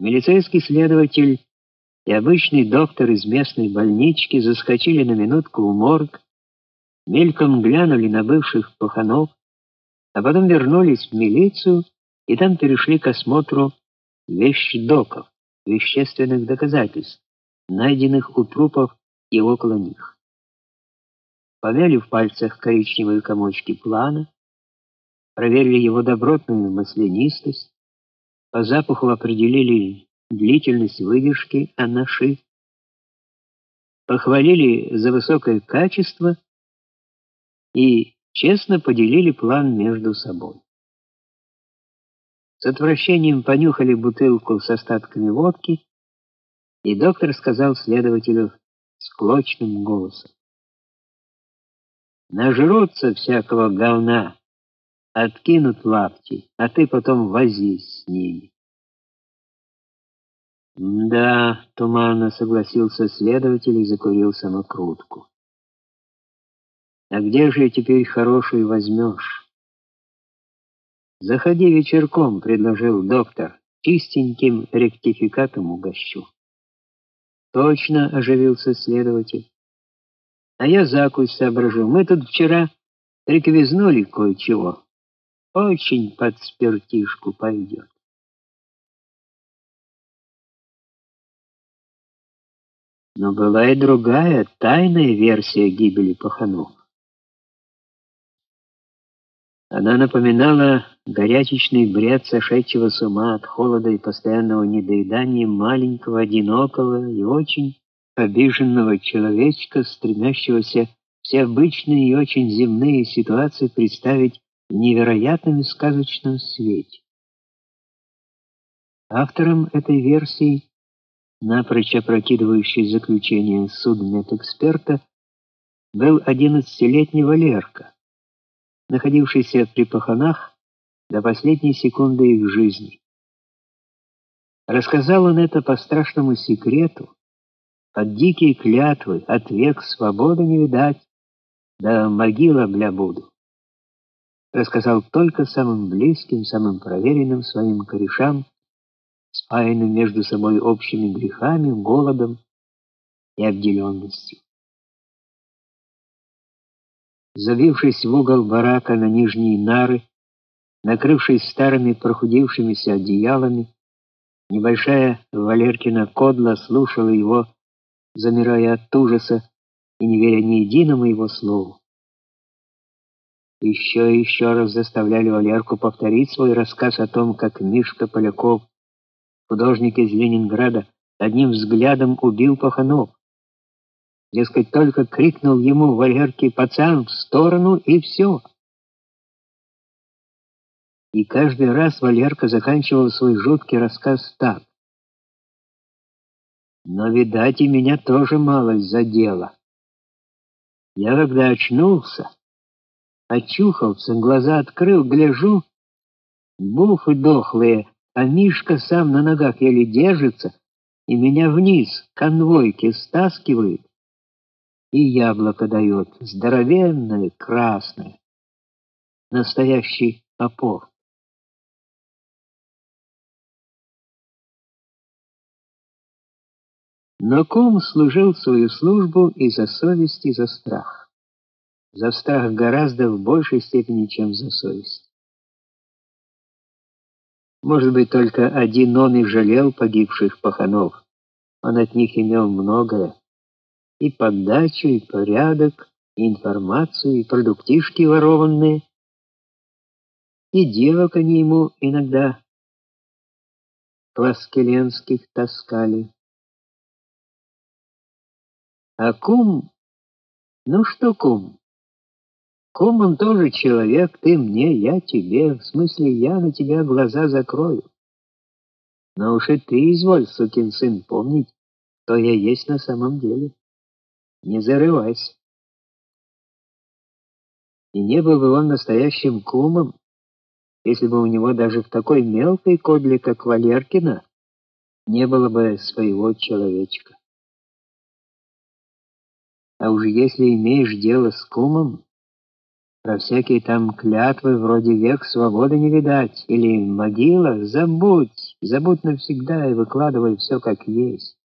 Милицейский следователь и обычный доктор из местной больнички заскочили на минутку в морг, мельком глянули на бывших паханов, а потом вернулись в милицию и там перешли к осмотру вещдоков, вещественных доказательств, найденных у трупов и около них. Помяли в пальцах коричневые комочки плана, проверили его добротную маслянистость, по запаху определили длительность выдержки анаши, похвалили за высокое качество и честно поделили план между собой. С отвращением понюхали бутылку с остатками водки, и доктор сказал следователю с клочным голосом: "Нажрутся всякого говна, откинут лапти, а ты потом возись с ними". "Да", туманно согласился следователь и закурил самокрутку. "А где же теперь хорошую возьмешь?» «Заходи вечерком», — предложил доктор, — «чистеньким ректификатом угощу». «Точно», — оживился следователь. «А я закусь соображу. Мы тут вчера реквизнули кое-чего. Очень под спиртишку пойдет». Но была и другая, тайная версия гибели Паханов. Она напоминала горячечный бред сошедшего с ума от холода и постоянного недоедания маленького, одинокого и очень обиженного человечка, стремящегося все обычные и очень земные ситуации представить невероятном и сказочном свете. Автором этой версии, напрочь опрокидывающей заключение судмедэксперта, был одиннадцатилетний Валерка находившийся при похоронах до последней секунды их жизни. Рассказал он это по страшному секрету, под дикие клятвы, от век свободы не видать, да могила бля буду. Рассказал только самым близким, самым проверенным своим корешам, спаянным между собой общими грехами, голодом и обделенностью. Забившись в угол барака на нижние нары, накрывшись старыми прохудившимися одеялами, небольшая Валеркина кодла слушала его, замирая от ужаса и не веря ни единому его слову. Еще и еще раз заставляли Валерку повторить свой рассказ о том, как Мишка Поляков, художник из Ленинграда, одним взглядом убил Паханов. Дескать, только крикнул ему Валерке «Пацан, в сторону!» и все. И каждый раз Валерка заканчивал свой жуткий рассказ так. Но, видать, и меня тоже малость задела. Я когда очнулся, очухался, глаза открыл, гляжу, буфы дохлые, а Мишка сам на ногах еле держится, и меня вниз конвойки стаскивают и яблоко дает, здоровенное, красное. Настоящий опор. Но ком служил свою службу и за совесть, и за страх. За страх гораздо в большей степени, чем за совесть. Может быть, только один он и жалел погибших паханов. Он от них имел многое и подачу, и порядок, и информацию, и продуктишки ворованные. И девок они ему иногда пласкеленских таскали. А кум, ну что кум? Кум он тоже человек, ты мне, я тебе, в смысле я на тебя глаза закрою. Но уж и ты изволь, сукин сын, помнить, кто я есть на самом деле. Не зарывайся. И не был бы он настоящим кумом, если бы у него даже в такой мелкой кодле, как Валеркина, не было бы своего человечка. А уж если имеешь дело с кумом, про всякие там клятвы вроде век свободы не видать или могила, забудь. Забудь навсегда и выкладывай все как есть.